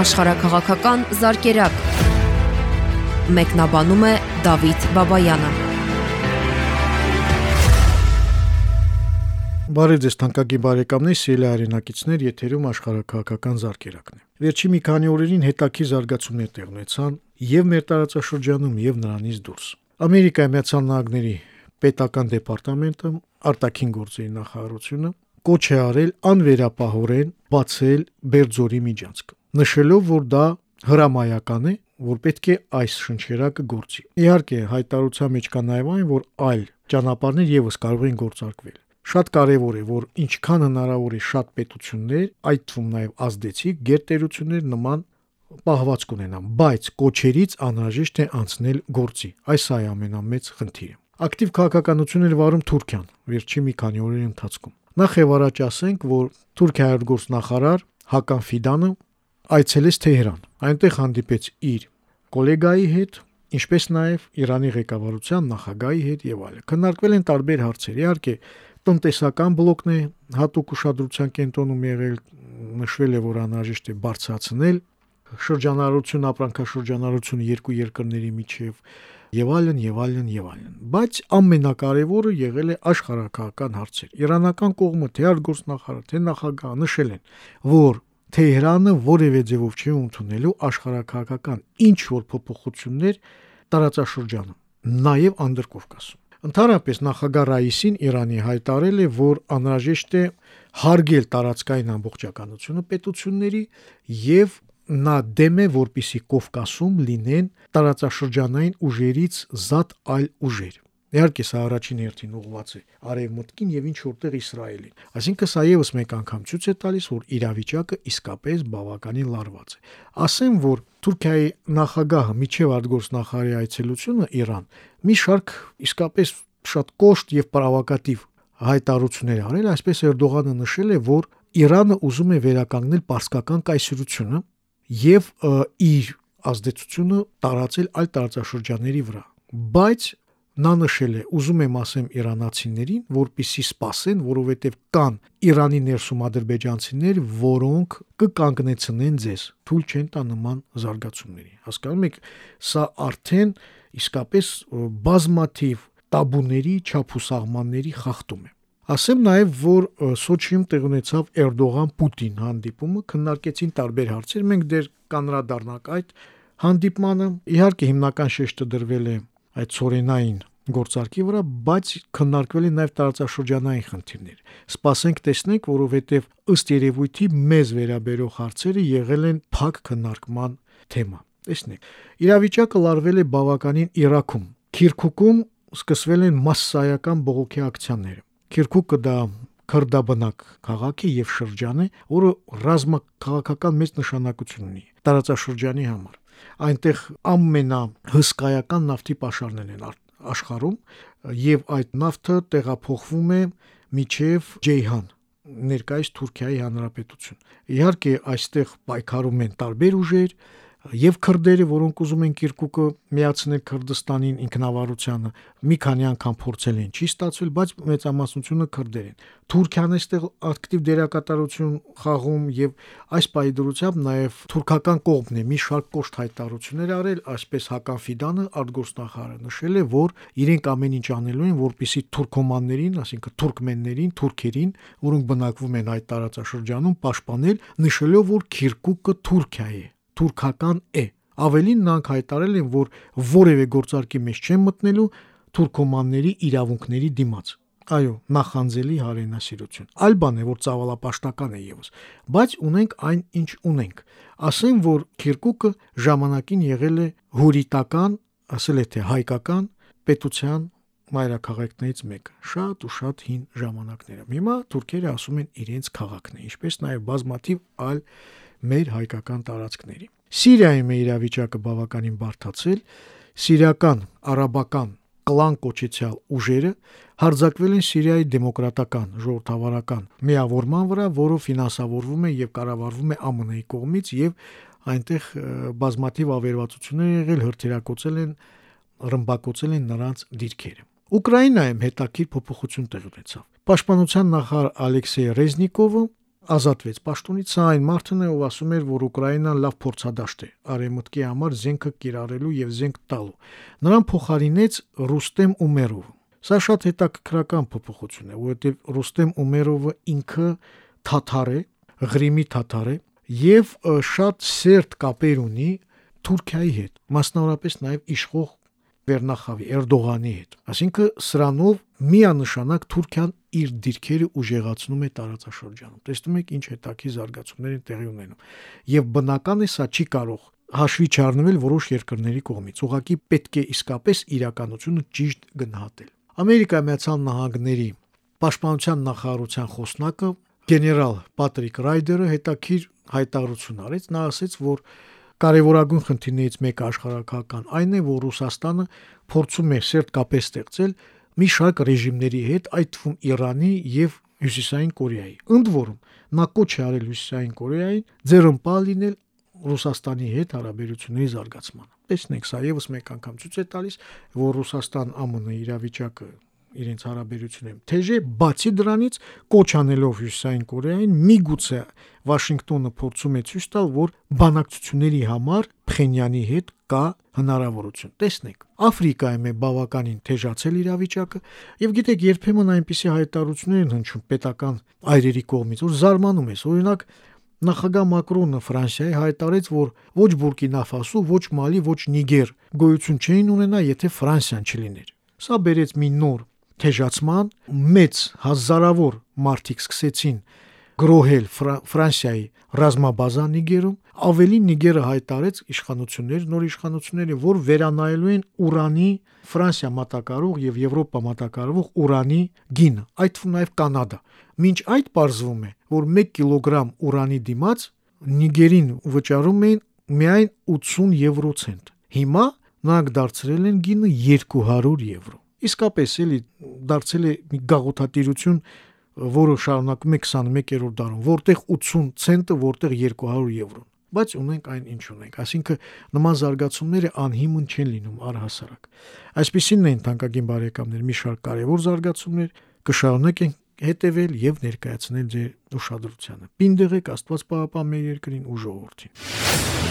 աշխարհակղական զարգերակ։ Մեկնաբանում է Դավիթ Բաբայանը։ Բարև ձեզ թանկագի բարեկամներ, սիրելի հայրենակիցներ, եթերում աշխարհակղական զարգերակն է։ Վերջի մի քանի օրերին հետաքի զարգացումներ տեղ ունեցան եւ մեր տարածաշրջանում եւ նրանից դուրս։ Ամերիկայի Միացյալ Նահանգների պետական դեպարտամենտը արտաքին գործերի նախարարությունը կոչ է արել անվերապահորեն բացել Բերձորի միջանցքը, նշելով, որ դա հրամայական է, որ պետք է այս շնչերակը գործի։ Իհարկե, հայտարարության մեջ կա նաև այն, որ այլ ճանապարհներ եւս կարող են գործարկվել։ Շատ կարևոր է, որ ինչքան հնարավոր է շատ պետություններ, այդ թվում նաև ազդեցիկ գերտերություններ նման պահվածք ունենան, բայց կոչերից անհրաժեշտ է անցնել գործի։ Այս է ամենամեծ խնդիրը։ Ակտիվ քաղաքականություն էր վարում Թուրքիան վերջի մի քանի օրերի ընթացքում։ Նախ եւ առաջ ասենք, որ Թուրքիայի գործնախարար Հական Ֆիդանը այցելեց Թեհրան։ Այնտեղ հանդիպեց իր գոլեգայի հետ, ինչպես նաև Իրանի ղեկավարության նախագահի հետ եւ այլն։ Քննարկվել են տարբեր հարցեր։ Իհարկե, տնտեսական բլոկն է հատուկ ուշադրության կենտրոնում եղել, նշվել է, որ անհրաժեշտ է բարձրացնել շրջանառություն, ապրանքաշրջանառություն երկու երկրների միջև եւ այլն եւ այլն եւ այլն բայց ամենակարևորը եղել է աշխարհակական հարցեր իրանական կողմը թե արտգործնախարար թե նախագահ նշել են որ Թեհրանը որևէ ձևով չի ընդունելու աշխարհակական ինչ որ փոփոխություններ տարածաշրջանում նաեւ Անդրկովկասում Ընդհանրապես նախագահ Ռայիսին Իրանի հայտարել է, որ անհրաժեշտ է հարգել տարածքային ամբողջականությունը պետությունների եւ նա դեմ է, որպիսի Կովկասում լինեն տարածաշրջանային ուժերից զատ այլ ուժեր։ Իհարկե սա առաջին հերթին ուղղված է արևմուտքին եւ ինչ որտեղ Իսրայելին։ Այսինքն սա եւս մեկ անգամ ցույց է տալիս, որ իրավիճակը իսկապես բավականին լարված է։ Ասեմ, որ Թուրքիայի նախագահը միջև արտգործնախարարի այցելությունը Իրան մի շարք իսկապես շատ կոշտ եւ պարավակատիվ հայտարարություններ արել, այսպես Էրդողանը նշել է, որ Իրանը ուզում է վերականգնել պարսկական կայսրությունը եւ իր ազդեցությունը տարածել այլ տարածաշրջանների վրա։ Բայց Նա նշել է. «Ուզում եմ ասեմ իրանացիներին, որպիսի սпасեն, որովհետև կան Իրանի ներսում ադրբեջանցիներ, որոնք կկանգնեցնեն ձեզ, թույլ չեն տա նման զարգացումների»։ Հասկանում եք, սա արդեն իսկապես բազմաթիվ տաբուների, չափուսահմանների խախտում է։ Ասեմ նաև, որ Սոչիում տեղ ունեցավ Էրդողան-Պուտին հանդիպումը, քննարկեցին տարբեր հարցեր։ Մենք դեռ կանրադառնանք այդ հանդիպմանը։ Իհարկե հիմնական շեշտը դրվել է այդ ծորենային գործարքի վրա, բայց քննարկվել են նաև տարածաշրջանային խնդիրներ։ Սպասենք տեսնենք, որովհետև ըստ երևույթի մեզ վերաբերող հարցերը եղել են փակ քննարկման թեմա։ Տեսնեք, իրավիճակը լարվել է բավականին Իրաքում։ Քիրքուկում սկսվել են massայական բողոքի ակցիաները։ Քիրքուկը դա քրդաբնակ քաղաք է եւ շրջան է, որը ռազմաքաղաքական մեծ նշանակություն ունի տարածաշրջանի համար։ Այնտեղ ամենահսկայական նավթի պաշարներն են աշխարհում եւ այդ նավթը տեղափոխվում է միջև Ջեյհան ներկայիս Թուրքիայի հանրապետություն։ Իհարկե այստեղ պայքարում են տարբեր ուժեր, եւ քրդերը, որոնք ուզում են Կիրկուկը միացնել Քրդստանին ինքնավարությանը, մի քանի անգամ փորձել են, չի ստացվել, բայց մեծամասնությունը քրդեր են։ Թուրքիան էստեղ ակտիվ դերակատարություն խաղում եւ այս պայդրությամբ նաեւ թուրքական կողմն է մի շարք կոշտ հայտարարություններ արել, այսպես Հական Ֆիդանը արտգործնախարարը նշել է, որ իրենք ամեն ինչ անելու են, որպիսի թուրքոմաններին, ասինքն թուրքմեններին, թուրքերին, որոնք բնակվում են այդ տարածաշրջանում, պաշտպանել, նշելով, որ Քիրկուկը Թուրքիա է թուրքական է։ Ավելին նրանք հայտարել են, որ որևէ գործարքի մեջ չեն մտնելու թուրքոմանների իրավունքների դիմաց։ Այո, նախանձելի հարենասիրություն։ Այլ բան է, որ ցավալապաշտական է եւս, բայց ունենք այն, ինչ ունենք։ Ասեմ, որ Քիրկուկը ժամանակին եղել է հուրիտական, ասել է թե հայկական պետության մայրաքաղաքներից մեկը շատ ու շատ հին ժամանակներում հիմա թուրքերը ասում են իրենց քաղաքն է ինչպես նաև բազմաթիվ այլ մեր հայկական տարածքների։ Սիրիայում է իրավիճակը բավականին բարդացել, սիրիական արաբական կլան կոչեցյալ ուժերը հարձակվել են Սիրիայի դեմոկրատական ժողովրդավարական միավորման վրա, որը ֆինանսավորվում է եւ կառավարվում է ԱՄՆ-ի կողմից եւ այնտեղ բազմաթիվ ավերվածություններ եղել, հրթիռակոծել են, ռմբակոծել են նրանց դիրքերը։ Ուկրաինայում հետաքրքիր փոփոխություն տեղի ունեցավ։ Պաշտպանության նախարար Ալեքսեյ Ռեզնիկովը ազատվեց պաշտոնից, սա այն մարդն է, ով ասում էր, որ Ուկրաինան լավ փորձադաշտ է արևմուտքի համար զենքը կիրառելու եւ զենք տալու։ Նրան փոխարինեց Ռուստեմ Ումերովը։ Սա շատ հետաքրքրական փոփոխություն է, որովհետեւ Ռուստեմ Ումերովը ինքը թաթար է, Ղրիմի թաթար է եւ շատ սերտ կապեր ունի Թուրքիայի հետ, մասնավորապես նաեւ իշխող Վերնախավի Էրդողանի հետ։ Այսինքն սրանով միանշանակ Թուրքիան իր դիրքերը ուժեղացնում է տարածաշրջանում։ Տեսնում եք ինչ հետաքի զարգացումներ են տեղի ունենում։ Եվ բնական է սա չի կարող հաշվի չառնվել որոշ երկրների կողմից։ Ուղղակի պետք է իսկապես իրականությունը ճիշտ գնահատել։ Ամերիկայի Միացյալ Նահանգների Պաշտպանության նախարարության խոսնակը գեներալ Պատրիկ Ռայդերը հետաքրիր հայտարարություն արեց, նա ասաց, որ կարևորագույն խնդիրներից մեկը աշխարհակական այն է, որ Ռուսաստանը փորձում է սերտ կապեր ստեղծել մի շարք ռեժիմների հետ, այդ թվում Իրանի եւ Հյուսիսային Կորեայի։ Ընդ որում նա կոչ է արել Հյուսիսային Կորեային ձեռնպալ լինել Ռուսաստանի հետ հարաբերությունների զարգացմանը։ Տեսնենք, սա եւս մեկ անգամ ցույց է տալիս, որ Ռուսաստան-ԱՄՆ իրավիճակը իրենց հարաբերությունները թեժե բացի դրանից կոչ անելով Հյուսիսային Կորեային միգուցե Վաշինգտոնը փորձում է ցույց տալ, որ բանակցությունների համար Փխենյանի հետ կա հնարավորություն։ Տեսնենք, Աֆրիկայում է բավականին թեժացել իրավիճակը, եւ գիտեք, երբեմն այնպիսի հայտարարություններ են հնչում պետական այրերի կողմից, որ զարմանում ես։ Օրինակ, Նախագահ Մակրոնը Ֆրանսիայի հայտարարեց, որ ոչ Բուրկինա Ֆասո, ոչ Մալի, ոչ Նիգեր գոյություն չէին ունենա, եթե Ֆրանսիան չլիներ։ Սա բերեց մի նոր թեժացման մեծ հազարավոր մարդիկ սկսեցին գրոհել Ֆրանսիայի ռազմաբազա Նիգերում, ավելի Նիգերը հայտարեց իշխանություններ, նոր իշխանությունները, որ վերանայելու են Ուրանի Ֆրանսիա մատակարարող եւ Եվրոպա մատակարարող Ուրանի գինը, այդ թվում նաեւ Կանադա։ Մինչ այդ ողջվում է, որ 1 կիլոգրամ Ուրանի դիմաց Նիգերին վճարում էին միայն 80 եվրոցենտ։ Հիմա նրանք դարձրել են գինը 200 եվրո իսկապես էլի դարձել է մի գաղութատիրություն, որը շարունակում է 21-րդ դարում, որտեղ 80 ցենտը, որտեղ 200 եվրոն բայց ունենք այն ինչ ունենք այսինքն նման զարգացումները անհիմն չեն լինում առհասարակ այսպեսին են թանկագին բարեկամներ մի շարք կարևոր զարգացումներ կշարունակենք հետևել եւ ներկայացնել ձեր ուշադրությանը պինդեղեք աստված պահապան մեր երկրին ու ժողովրդին